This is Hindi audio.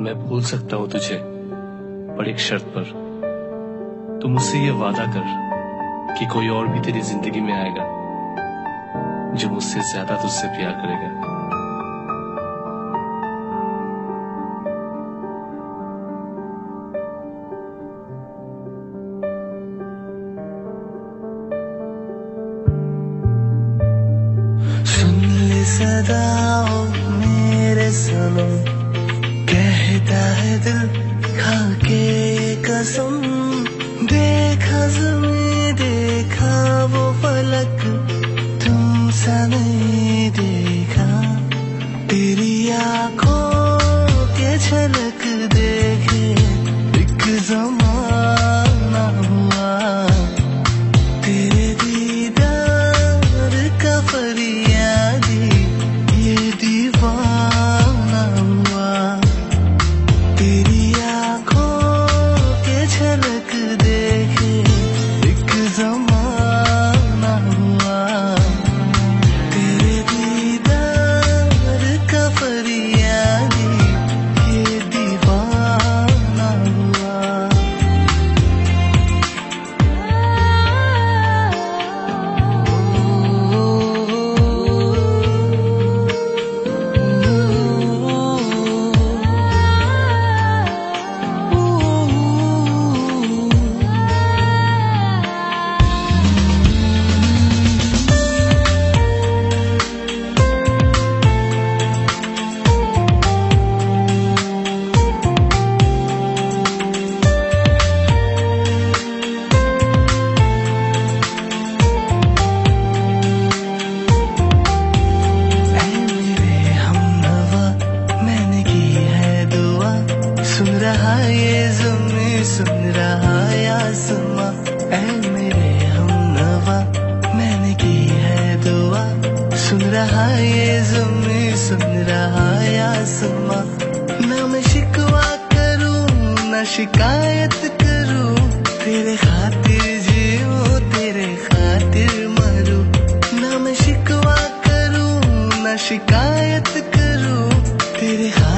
मैं भूल सकता हूँ तुझे पर एक शर्त पर। तू मुझसे ये वादा कर कि कोई और भी तेरी ज़िंदगी में आएगा, जो मुझसे ज़्यादा तुझसे प्यार करेगा। सदाओ मेरे सनम कहता है दिल खा के कसम। रहा ये जुम्मे सुन रहा या सुमा ऐ मेरे हमनवा मैंने की है दुआ। सुन रहा ये जुम्मे सुन रहा या सुमा ना मैं शिकवा करूँ ना शिकायत करूँ। तेरे खातिर जीऊं, तेरे खातिर मरूं। ना मैं शिकवा करूँ, ना शिकायत करूँ। तेरे खातिर